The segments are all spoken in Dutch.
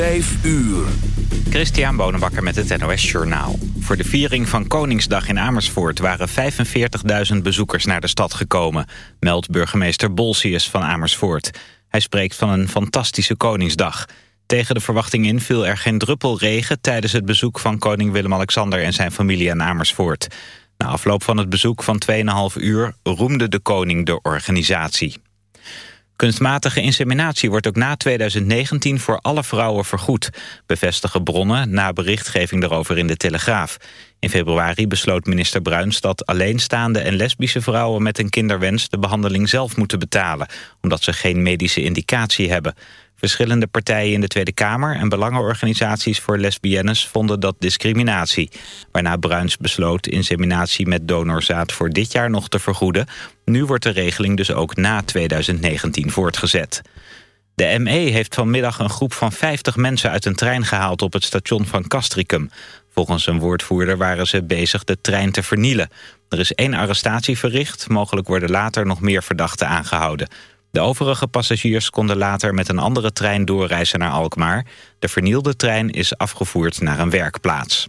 5 uur. Christian Bonenbakker met het NOS Journaal. Voor de viering van Koningsdag in Amersfoort waren 45.000 bezoekers naar de stad gekomen, meldt burgemeester Bolsius van Amersfoort. Hij spreekt van een fantastische Koningsdag. Tegen de verwachting in viel er geen druppel regen tijdens het bezoek van koning Willem-Alexander en zijn familie aan Amersfoort. Na afloop van het bezoek van 2,5 uur roemde de koning de organisatie. Kunstmatige inseminatie wordt ook na 2019 voor alle vrouwen vergoed, bevestigen bronnen na berichtgeving daarover in de Telegraaf. In februari besloot minister Bruins dat alleenstaande en lesbische vrouwen met een kinderwens de behandeling zelf moeten betalen, omdat ze geen medische indicatie hebben. Verschillende partijen in de Tweede Kamer en belangenorganisaties voor lesbiennes vonden dat discriminatie. Waarna Bruins besloot inseminatie met donorzaad voor dit jaar nog te vergoeden. Nu wordt de regeling dus ook na 2019 voortgezet. De ME heeft vanmiddag een groep van 50 mensen uit een trein gehaald op het station van Castricum. Volgens een woordvoerder waren ze bezig de trein te vernielen. Er is één arrestatie verricht, mogelijk worden later nog meer verdachten aangehouden. De overige passagiers konden later met een andere trein doorreizen naar Alkmaar. De vernielde trein is afgevoerd naar een werkplaats.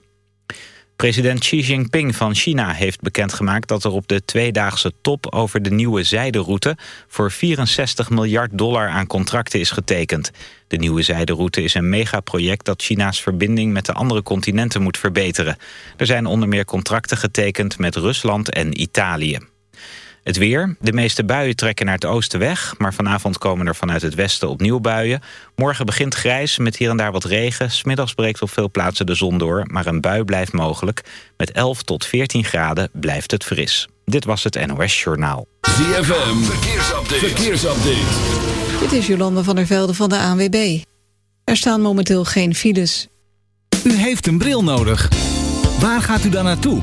President Xi Jinping van China heeft bekendgemaakt dat er op de tweedaagse top over de nieuwe zijderoute voor 64 miljard dollar aan contracten is getekend. De nieuwe zijderoute is een megaproject dat China's verbinding met de andere continenten moet verbeteren. Er zijn onder meer contracten getekend met Rusland en Italië. Het weer. De meeste buien trekken naar het oosten weg... maar vanavond komen er vanuit het westen opnieuw buien. Morgen begint grijs met hier en daar wat regen. Smiddags breekt op veel plaatsen de zon door... maar een bui blijft mogelijk. Met 11 tot 14 graden blijft het fris. Dit was het NOS Journaal. ZFM. Verkeersupdate. Verkeersupdate. Dit is Jolande van der Velde van de ANWB. Er staan momenteel geen files. U heeft een bril nodig. Waar gaat u dan naartoe?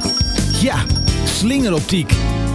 Ja, slingeroptiek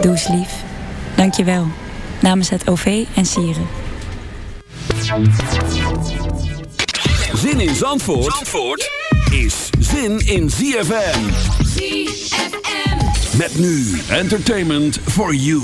Doe eens lief. Dank je wel. Namens het OV en Sieren. Zin in Zandvoort, Zandvoort is zin in ZFM. ZFM. Met nu entertainment for you.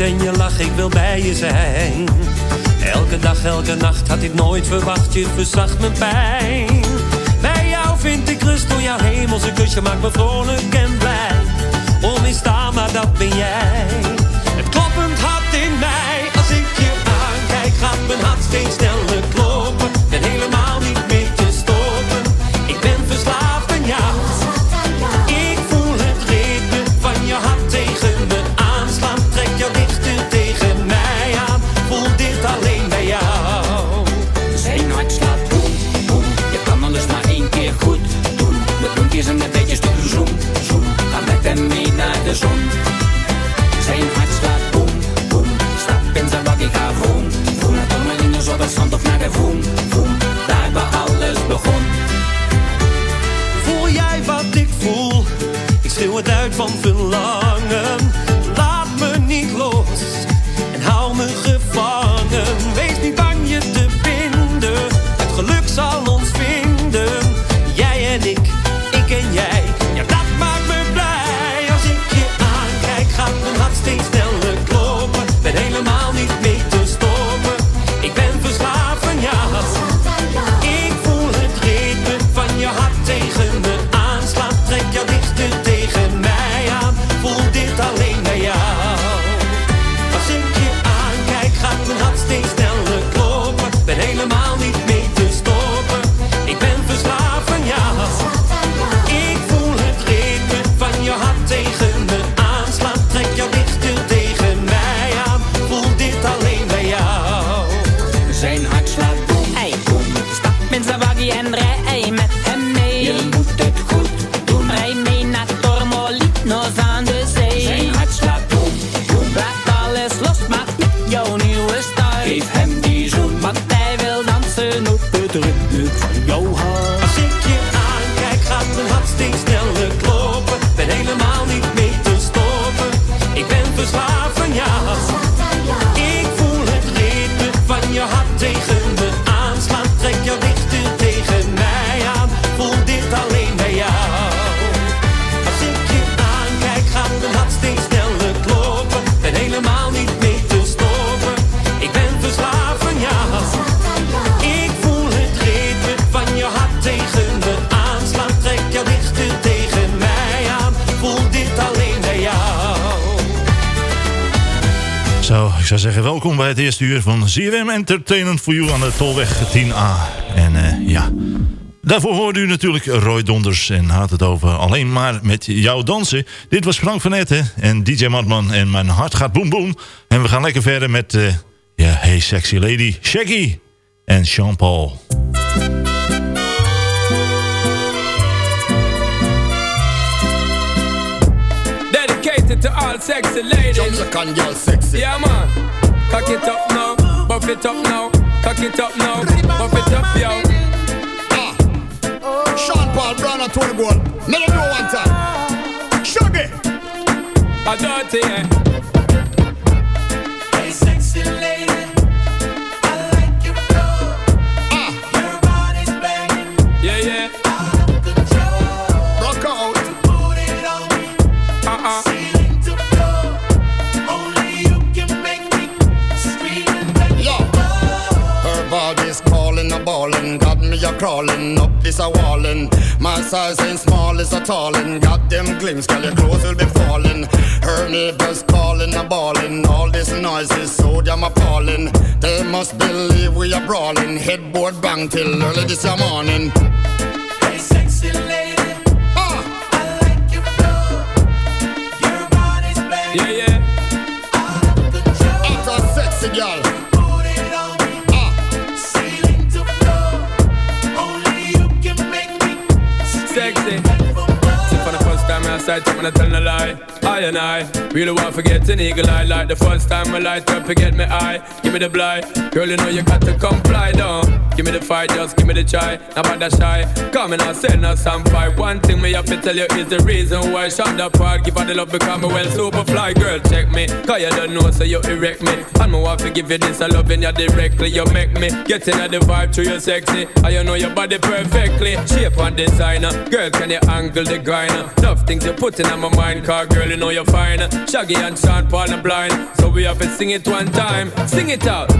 En je lach, ik wil bij je zijn. Elke dag, elke nacht had ik nooit verwacht, je verzacht mijn pijn. Bij jou vind ik rust door jouw hemelse kusje, maakt me vrolijk en blij. Onmistaan, maar dat ben jij. Het kloppend hart in mij, als ik je aankijk, gaat mijn hart steeds sneller kloppen. De zon. Zijn hart slaat boem, boem. Stap in zijn bak, ik ga voem, voem. Naar Tormelino's op het strand of naar de voem, voem. Daar waar alles begon. Voel jij wat ik voel? Ik schreeuw het uit van verlangen. Welkom bij het eerste uur van ZWM Entertainment for You aan de Tolweg 10A. En eh, ja, daarvoor hoorde u natuurlijk Roy Donders en had het over alleen maar met jou dansen. Dit was Frank van Etten en DJ Matman en mijn hart gaat boem boem. En we gaan lekker verder met, eh, ja, Hey Sexy Lady, Shaggy en Jean-Paul. Dedicated to all sexy ladies. Jamaican girl sexy. Yeah, man. Cock it up now, buff it up now, cock it up now, buff it up, yo. Sean Paul Brown and Tony Gold. Let them know one time. Shaggy. A dirty, eh? Crawling up this a wallin'. My size ain't small, it's a tallin'. Got them glimpse, girl, your clothes will be falling. Her neighbors calling, a ballin'. All this noise is so damn appalling. They must believe we are brawling. Headboard bang till early this morning. I sight up and I tell no lie. I and I really want to forget an eagle eye. Like the first time I light up, forget me eye. Give me the blind. Girl, you know you got to comply, down. Give me the fight, just give me the try. Now about that shy. Come and I send us some fight. One thing me have to tell you is the reason why I shot that part. Give her the love because me well super fly. Girl, check me. Cause you don't know, so you erect me. And me want to give you this, I loving you directly. You make me get in the vibe to you sexy. And you know your body perfectly. Shape and designer. Girl, can you angle the grinder? Thing things you're putting on my mind. Car girl, you know you're fine. Shaggy and Sean Paul and blind. So we have to sing it one time. Sing it out.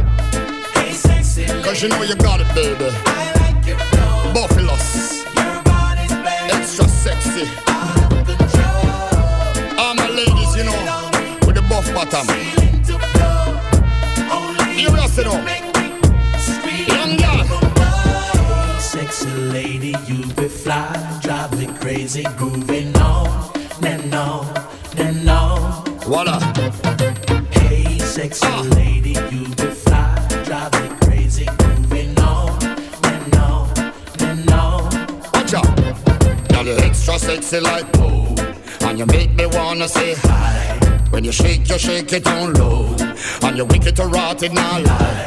Hey, sexy. Cause you know you got it, baby. I like your flow. Buffaloes. Your body's bang. Extra sexy. Out of control. All my ladies, you know, with the buff bottom. You rest it on. Young girl. Sexy lady, you be fly, drive me crazy, grooving Sexy lady, you be fly, drive me crazy, grooving on and on and on. Watch out. Now you're extra sexy like oh, and you make me wanna say hi. When you shake, you shake it down low, and you wicked to rot it now lie.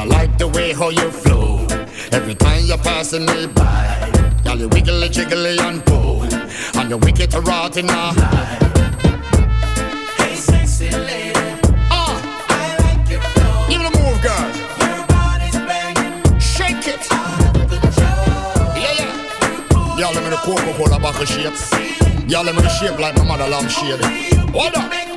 I like the way how you flow. Every time you're passing me by, girl, you wiggly jiggly and pull, and you wicked to rot it now. Hey, Coca-Cola bottle shape. Y'all let me shape like my mother lamb shade. What up?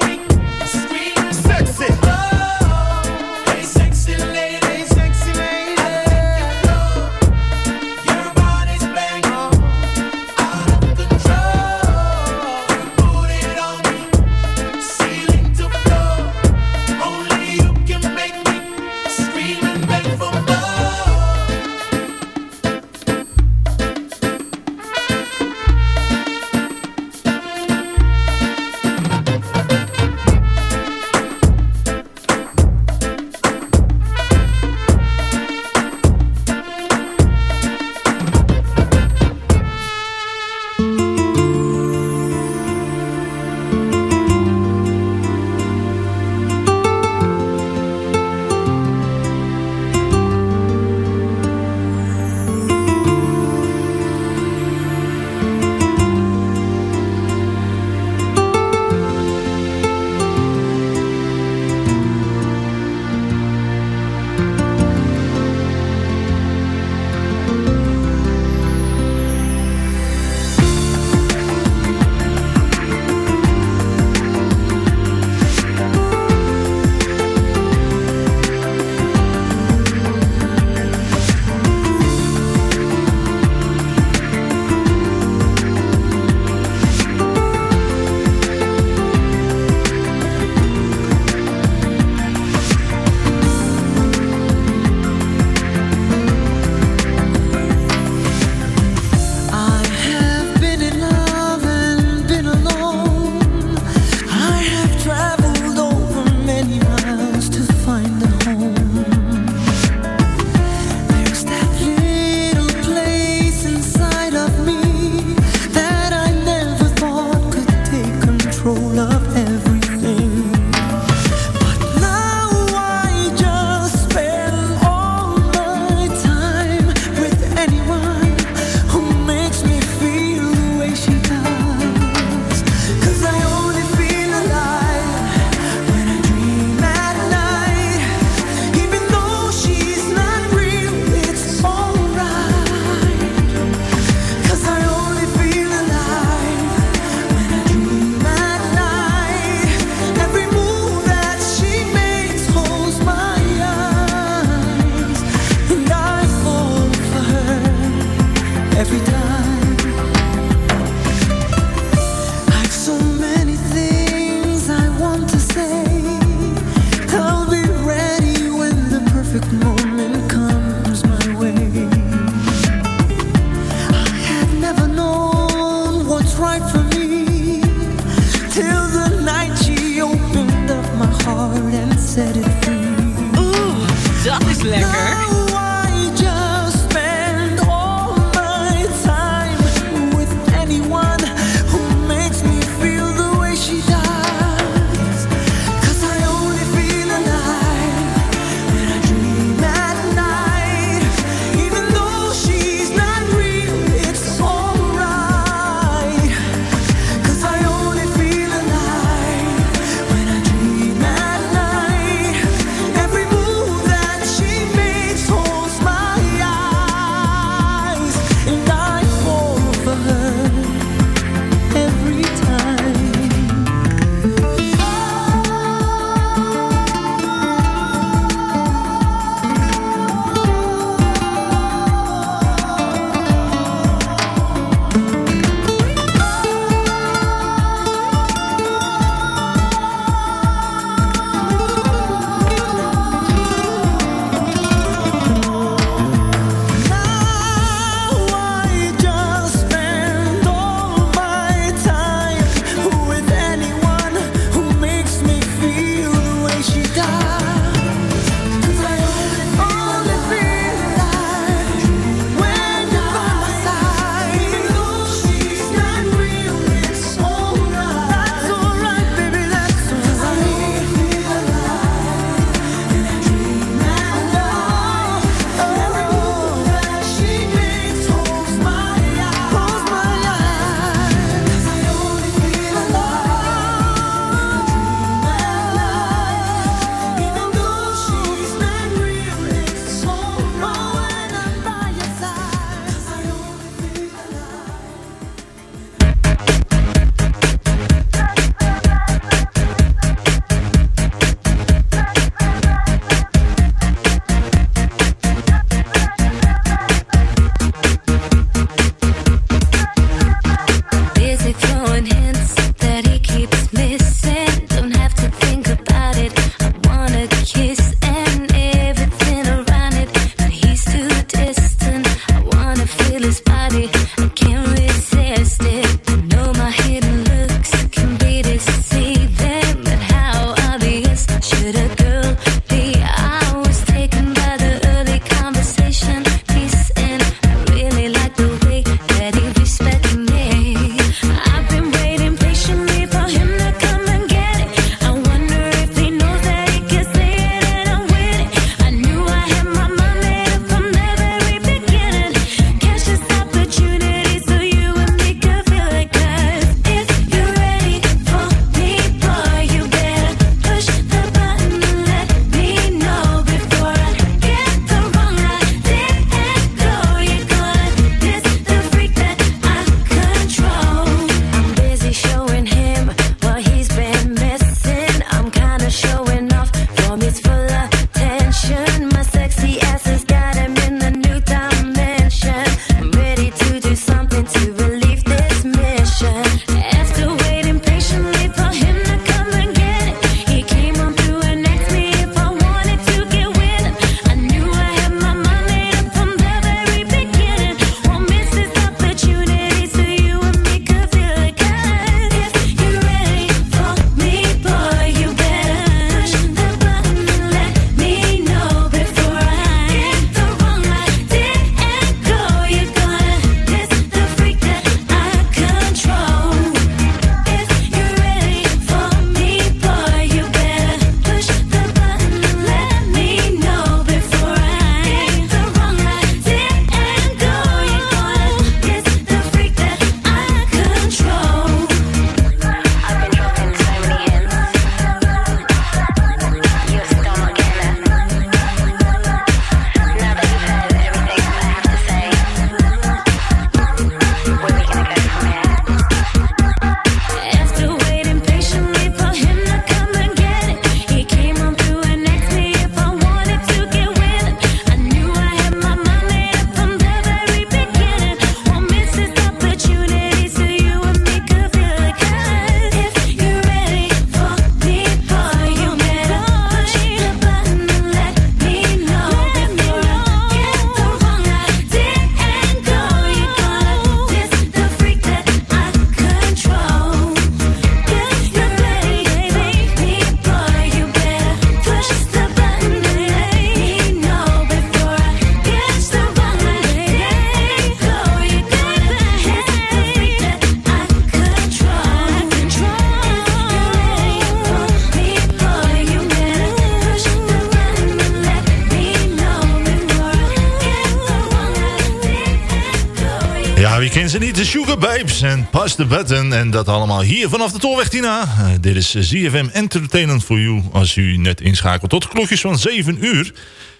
Ze niet, de Sugar en Pass the Button. En dat allemaal hier vanaf de Tolweg Tina. Eh, dit is ZFM Entertainment for You. Als u net inschakelt tot klokjes van 7 uur.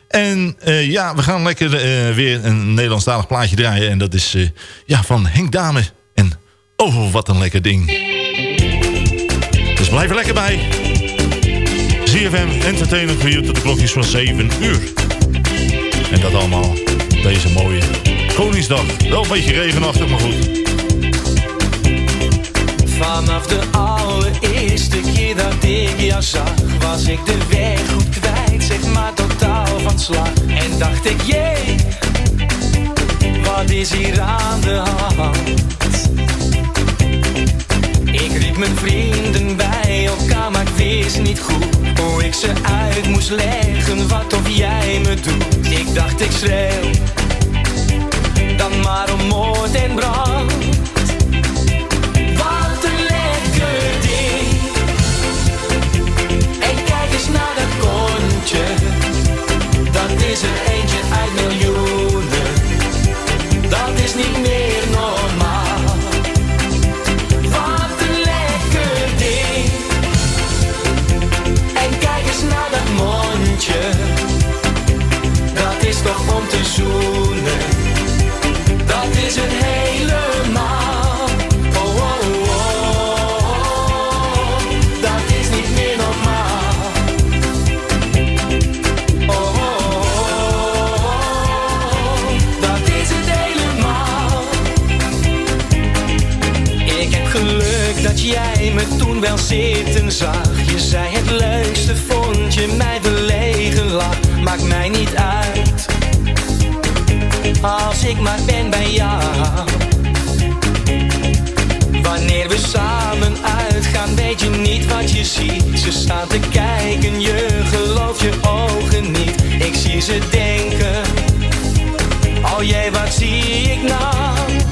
En eh, ja, we gaan lekker eh, weer een Nederlandstalig plaatje draaien. En dat is ja, van Henk Dame. En oh, wat een lekker ding. Dus blijf er lekker bij. ZFM Entertainment for You tot de klokjes van 7 uur. En dat allemaal deze mooie Koningsdag. Wel een beetje regenachtig, maar goed. Vanaf de allereerste keer dat ik jou zag Was ik de weg goed kwijt, zeg maar totaal van slag En dacht ik, jee, wat is hier aan de hand? Ik riep mijn vrienden bij elkaar, maar ik wist niet goed Hoe ik ze uit moest leggen, wat of jij me doet Ik dacht, ik schreeuw, maar om en brand wat een lekker ding. En kijk eens naar dat kontje. Dat is er jij me toen wel zitten zag. Je zei het leukste vond je mij verlegen lag. Maakt mij niet uit. Als ik maar ben bij jou. Wanneer we samen uitgaan, weet je niet wat je ziet. Ze staan te kijken, je gelooft je ogen niet. Ik zie ze denken, oh jee, wat zie ik nou?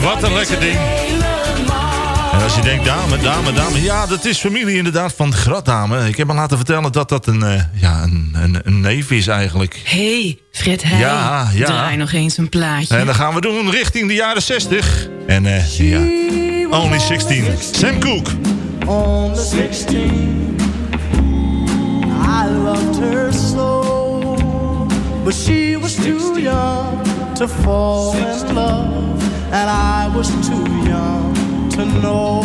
En wat een lekker ding. En als je denkt, dame, dame, dame. Ja, dat is familie inderdaad van Gratdame. Ik heb me laten vertellen dat dat een, eh, ja, een, een, een neef is eigenlijk. hey, Fred Heij. Ja, ja. Draai nog eens een plaatje. En dat gaan we doen richting de jaren 60. En eh, ja, Only 16. Sam Cooke. on the 16. I loved her so, but she was too young to fall in love, and I was too young to know.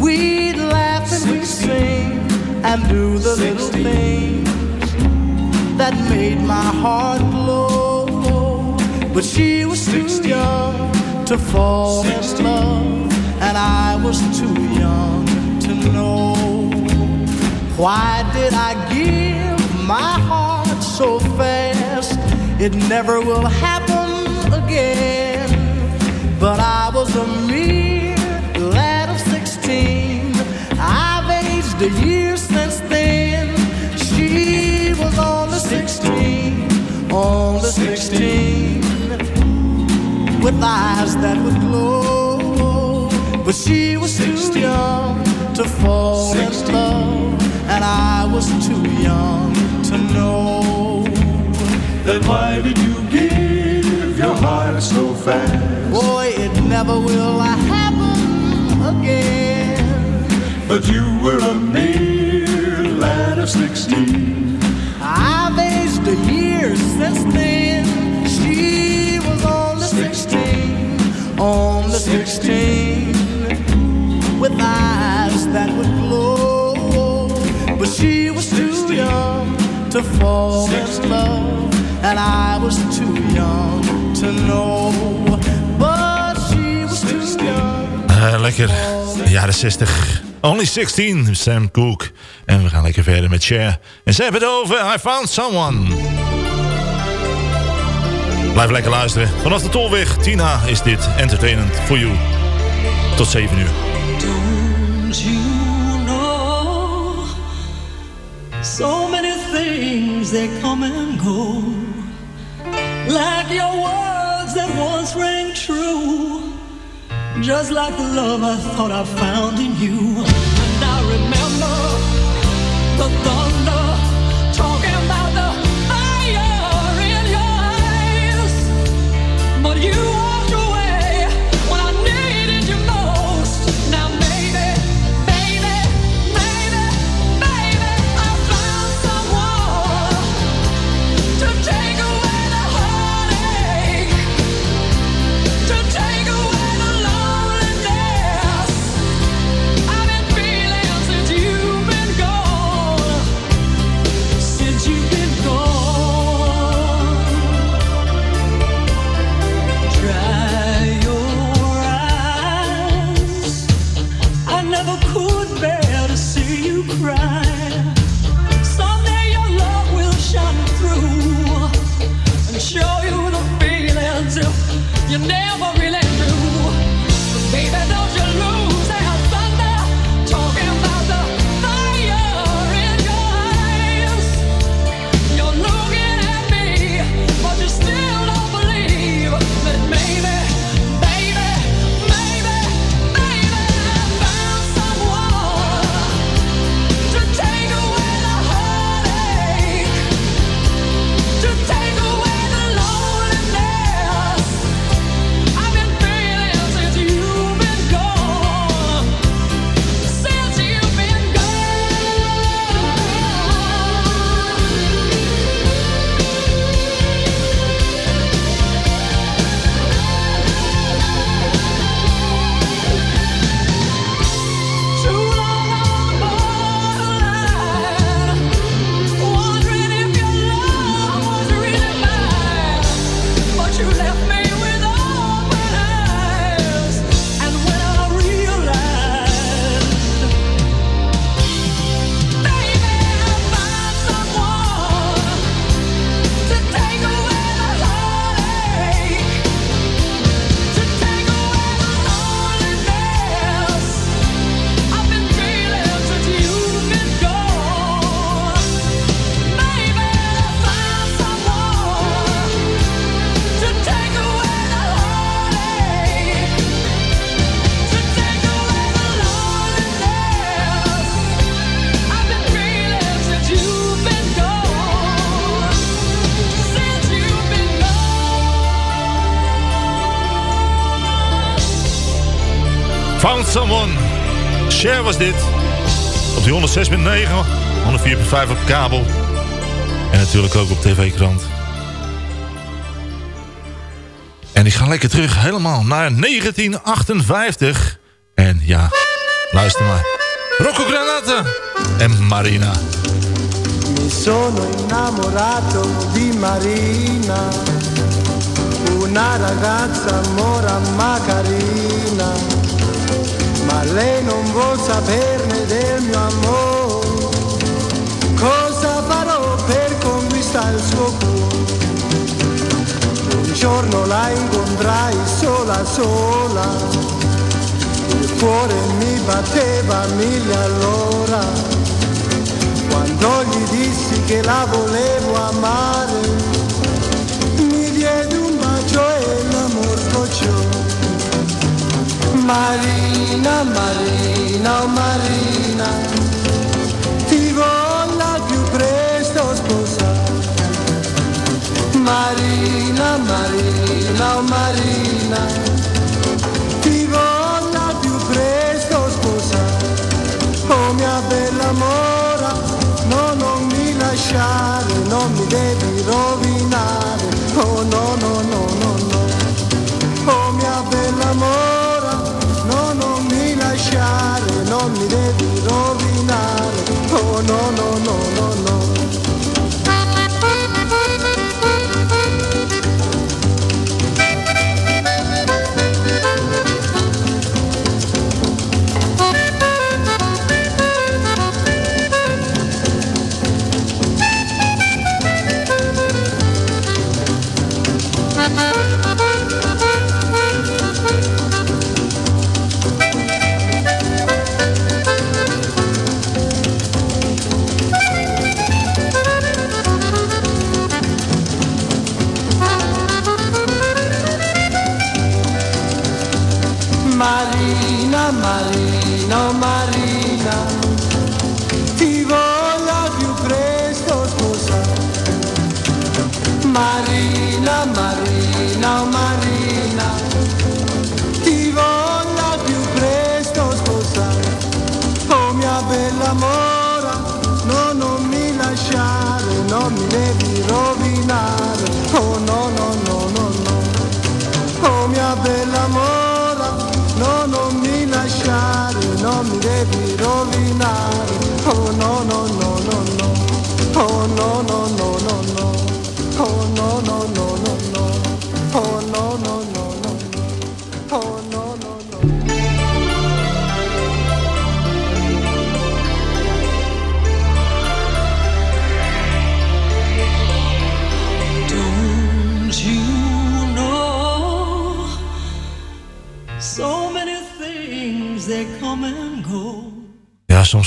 We'd laugh and we'd sing and do the little things that made my heart glow. But she was too young to fall in love, and I was too young to know. Why did I give my heart so fast? It never will happen again. But I was a mere lad of 16. I've aged a year since then. She was on the 16, on the 16 with eyes that would glow. But she was too young to fall in love, and I was too young to know. Then why did fast. Boy, it never will happen again. But you were a mere lad of sixteen. I've aged a year since then. She was on the sixteen, on the sixteen, with eyes that would glow. But she was too young to fall in love, and I was too young to know. But she was too young. Eh, lekker. De jaren 60. Only 16, Sam Cooke. En we gaan lekker verder met Cher. En ze hebben het over I Found Someone. Blijf lekker luisteren. Vanaf de Tolweg, Tina, is dit Entertainment for You. Tot 7 uur. Don't you know so many things they come and go like your words that once rang true just like the love I thought I found in you 106.9, 104.5 op kabel. En natuurlijk ook op tv-krant. En ik ga lekker terug helemaal naar 1958. En ja, luister maar. Rocco Granata en Marina. Mi sono innamorato di Marina, una ragazza mora ma lei non vuol saperne del mio amore. Cosa farò per conquistare il suo cuore? Un giorno la incontrai sola sola, il cuore mi batteva mille all'ora. Quando gli dissi che la volevo amare, mi diede un bacio e l'amor scocciò. Marina, Marina, oh Marina, ti voglio più presto sposare. Marina, Marina, oh Marina, ti voglio più presto sposare. Oh mia bella mora, no non mi lasciare, non mi devi rovinare. Oh no no no no no. Oh mia bella mora,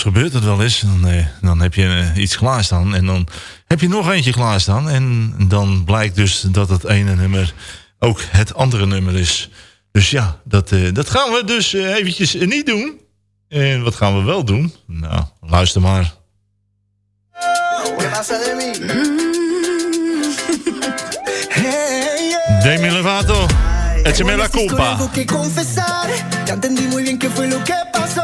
gebeurt het wel eens. Dan, eh, dan heb je eh, iets klaarstaan. En dan heb je nog eentje klaarstaan. En dan blijkt dus dat het ene nummer ook het andere nummer is. Dus ja, dat, eh, dat gaan we dus eventjes niet doen. En wat gaan we wel doen? Nou, luister maar. Mm. Demi Lovato. me la culpa. que confesar, ya entendí muy bien qué fue lo que pasó.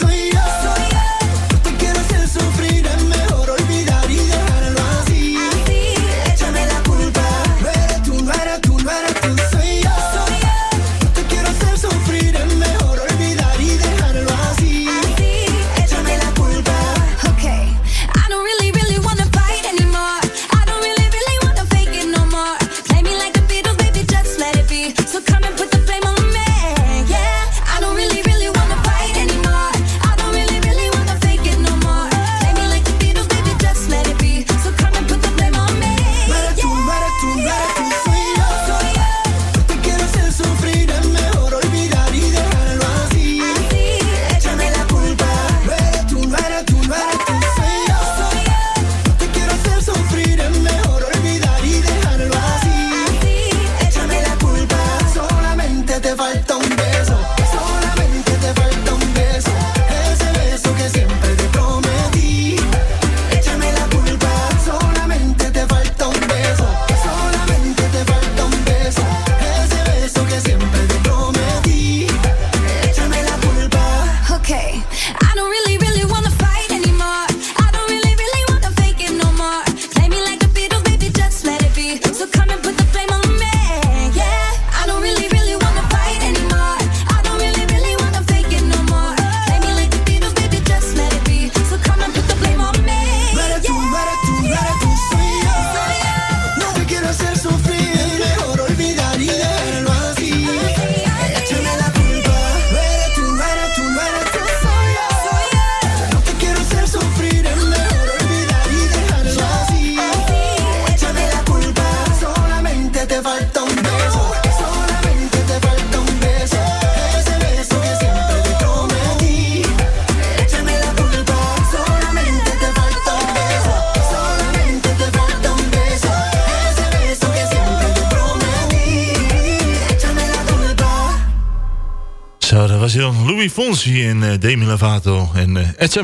Lovato en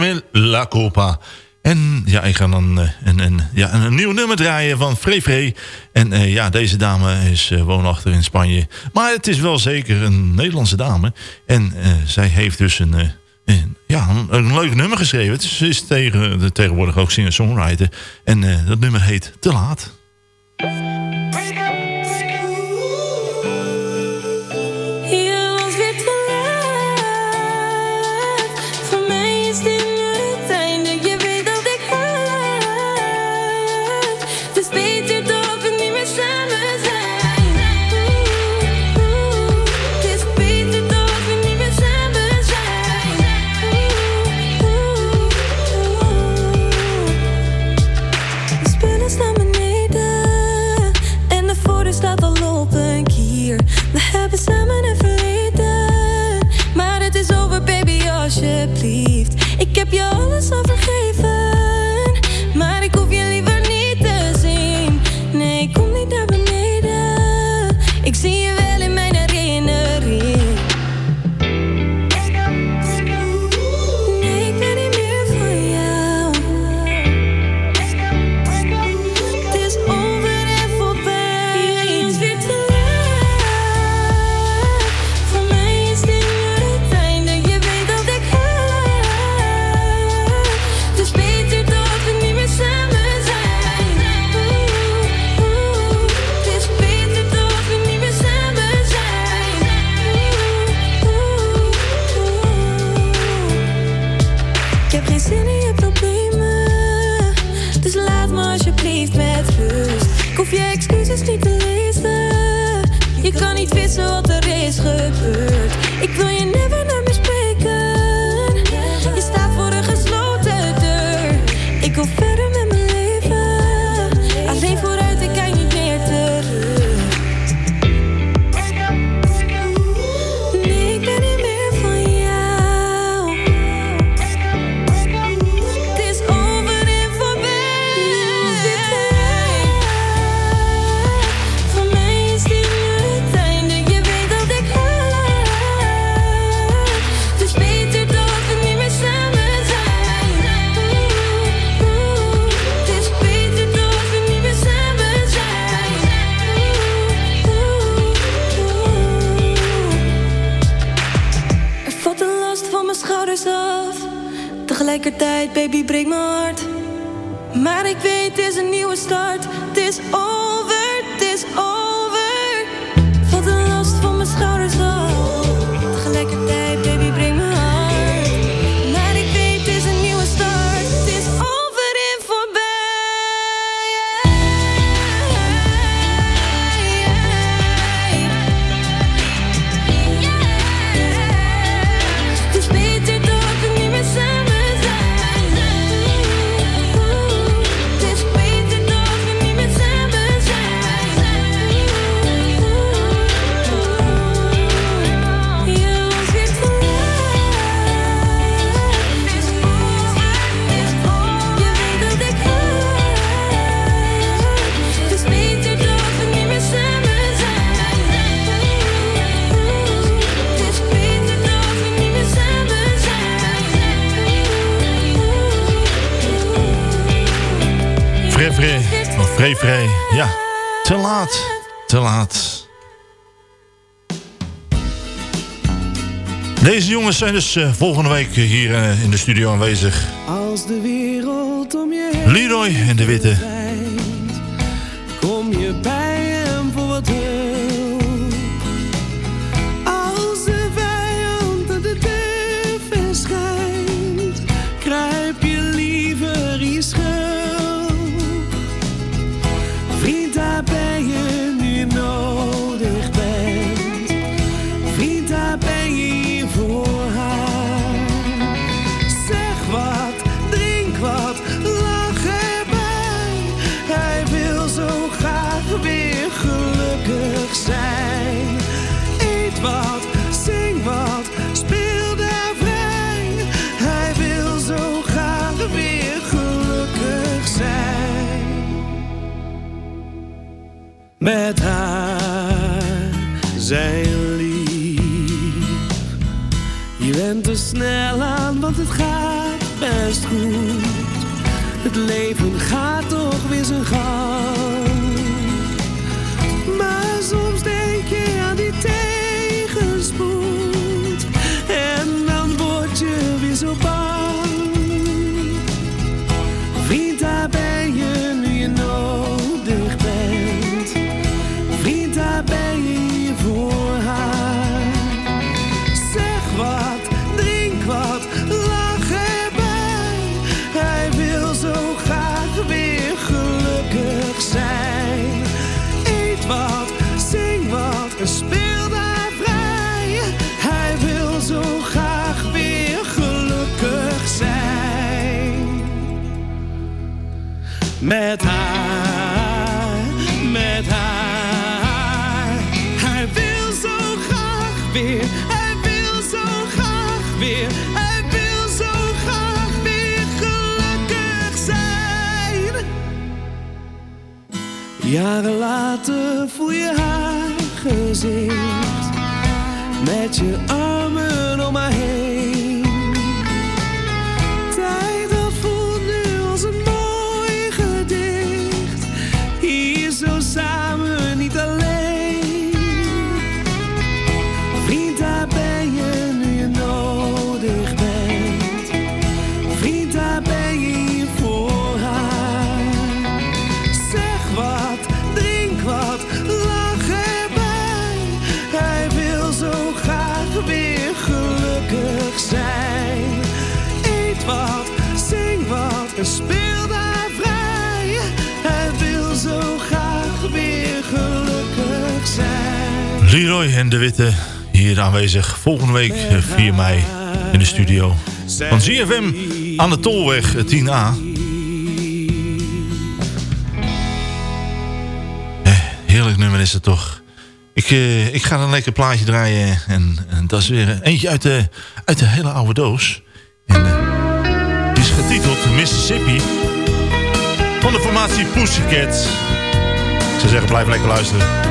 uh, La Copa. En ja, ik ga dan eh, een, een, ja, een nieuw nummer draaien van Frevre. En eh, ja, deze dame is woonachtig in Spanje. Maar het is wel zeker een Nederlandse dame. En zij heeft dus een, ja, een, leuk nummer geschreven. Ze is, tegen, tegenwoordig ook singer-songwriter. En dat nummer heet Te Laat. Ik wil never know refrain. Of. Ja. Te laat. Te laat. Deze jongens zijn dus eh, volgende week hier eh, in de studio aanwezig. Als de wereld om je heen Leroy en de Witte. Kom je bij hem voor het heel zijn lief. Je bent er snel aan, want het gaat best goed. Het leven gaat toch weer zijn gang. met haar, met haar. Hij wil zo graag weer, hij wil zo graag weer. Hij wil zo graag weer gelukkig zijn. Jaren later voel je haar gezicht met je arm Leroy en De Witte hier aanwezig. Volgende week eh, 4 mei in de studio. Van ZFM aan de Tolweg eh, 10A. Eh, heerlijk nummer is het toch. Ik, eh, ik ga een lekker plaatje draaien. En, dat is weer eentje uit de, uit de hele oude doos. En eh, die is getiteld Mississippi. Van de formatie Pussycat. Ik zou zeggen, blijf lekker luisteren.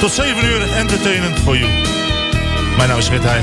Tot 7 uur entertainment voor you. Mijn naam is Fred Heij.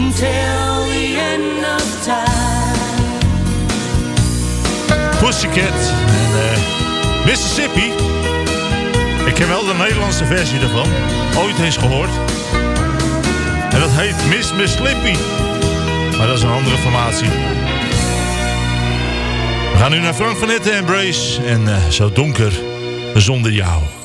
Until the time. Pussycat en eh, Mississippi. Ik heb wel de Nederlandse versie daarvan. Ooit eens gehoord. En dat heet Miss Mississippi. Maar dat is een andere formatie. We gaan nu naar Frank van Etten en Brace. En eh, zo donker zonder jou.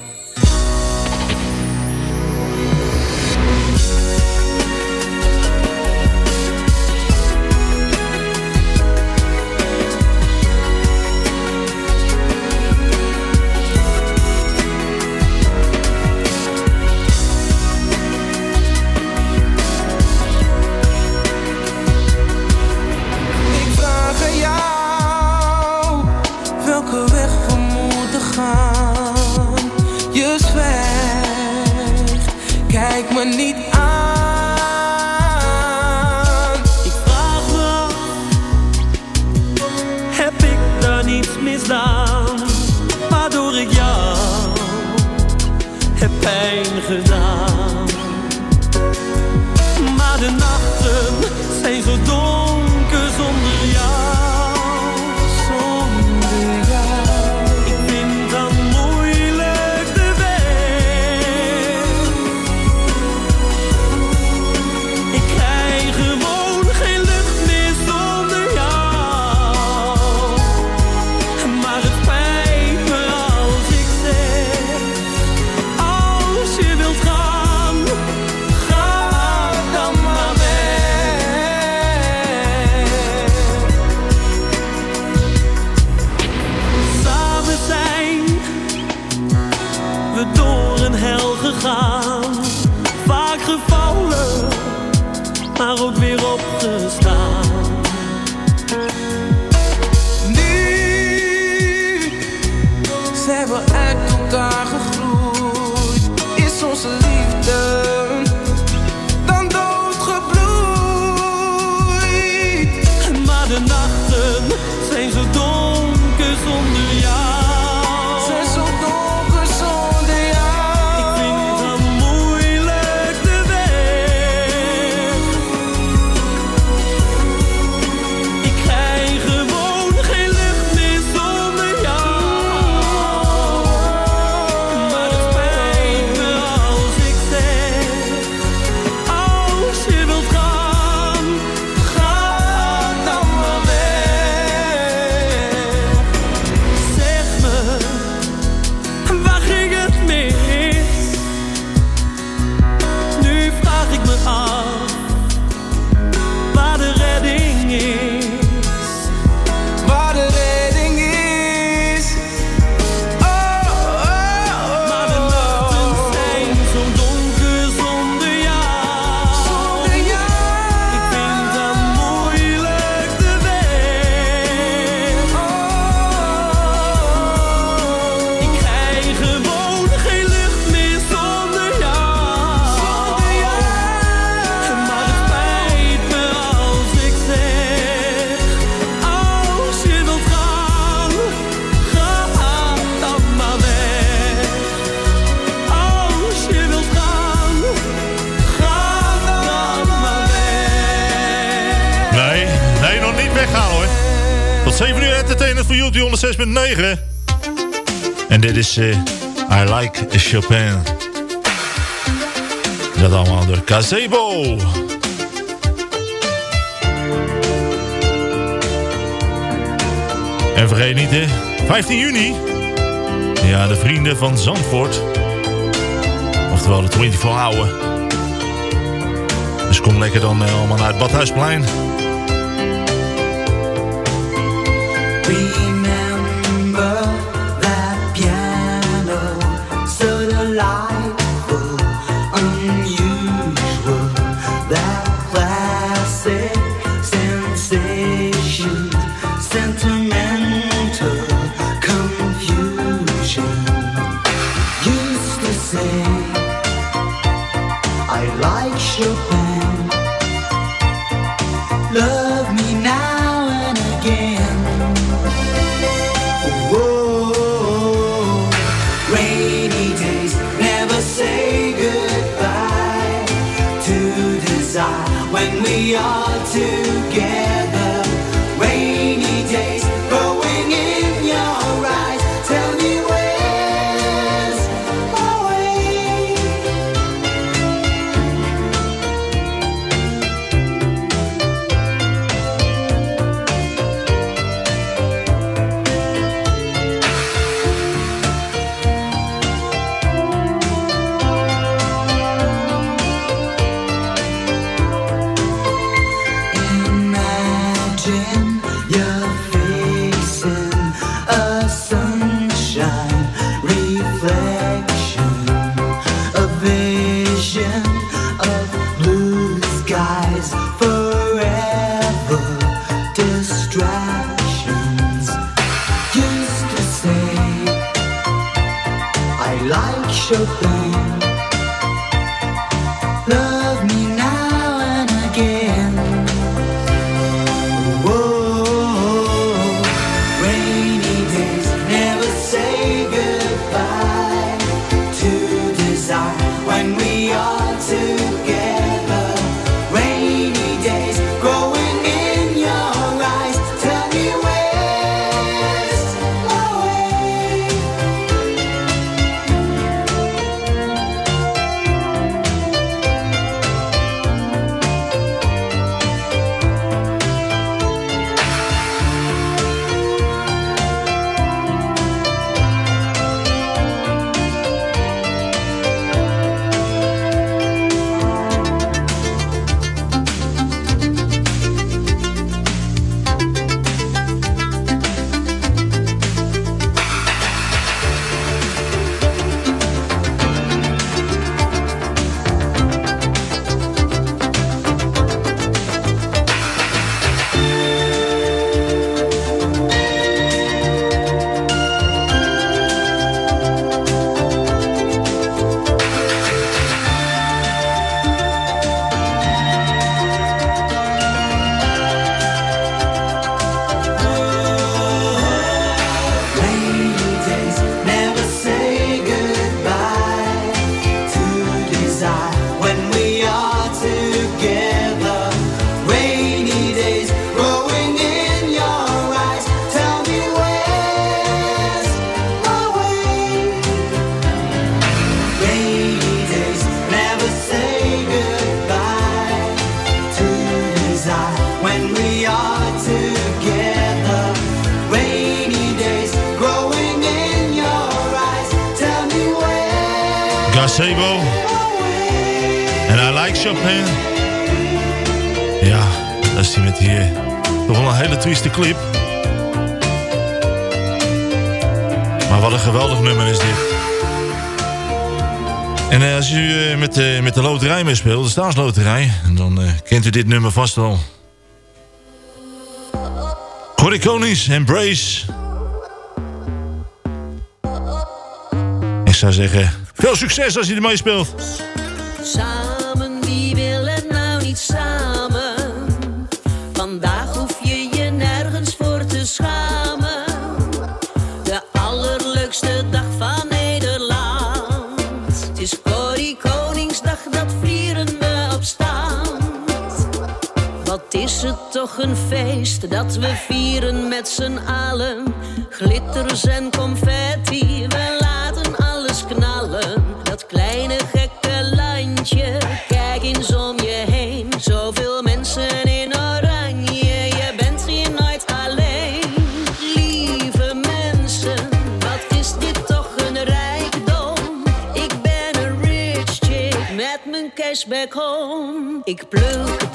Nee, nog niet weggaan hoor. Tot 7 uur entertainment voor jullie 106.9. En dit is eh, I Like Chopin. Dat allemaal door Casebo. En vergeet niet, hè. 15 juni. Ja, de vrienden van Zandvoort. Oftewel de 24 Hour. Dus kom lekker dan eh, allemaal naar het Badhuisplein. sunshine reflect. Ja, dat is die met eh, toch wel een hele trieste clip. Maar wat een geweldig nummer is dit. En eh, als u eh, met, eh, met de loterij meespeelt, de staatsloterij... dan eh, kent u dit nummer vast wel. Corrie Konings, Embrace. Ik zou zeggen, veel succes als je ermee speelt. Een feest dat we vieren met z'n allen. Glitters en confetti, we laten alles knallen. Dat kleine gekke landje, kijk eens om je heen. Zoveel mensen in oranje, je bent hier nooit alleen. Lieve mensen, wat is dit toch een rijkdom. Ik ben een rich chick met mijn cashback home. Ik pluk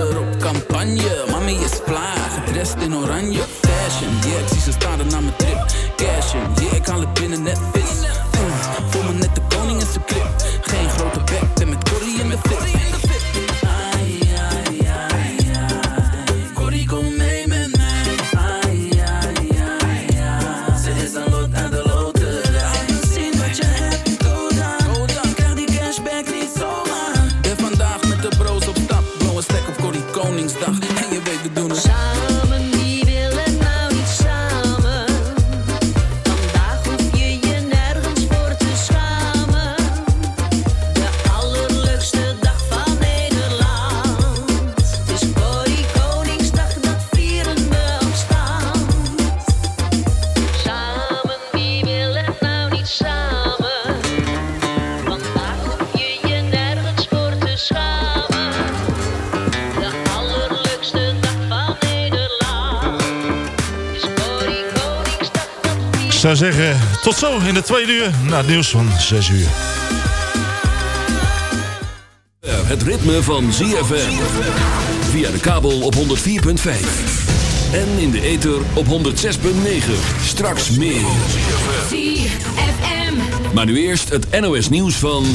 tot zo in de tweede uur. Na het nieuws van 6 uur. Het ritme van ZFM. Via de kabel op 104.5. En in de ether op 106.9. Straks meer. ZFM. Maar nu eerst het NOS nieuws van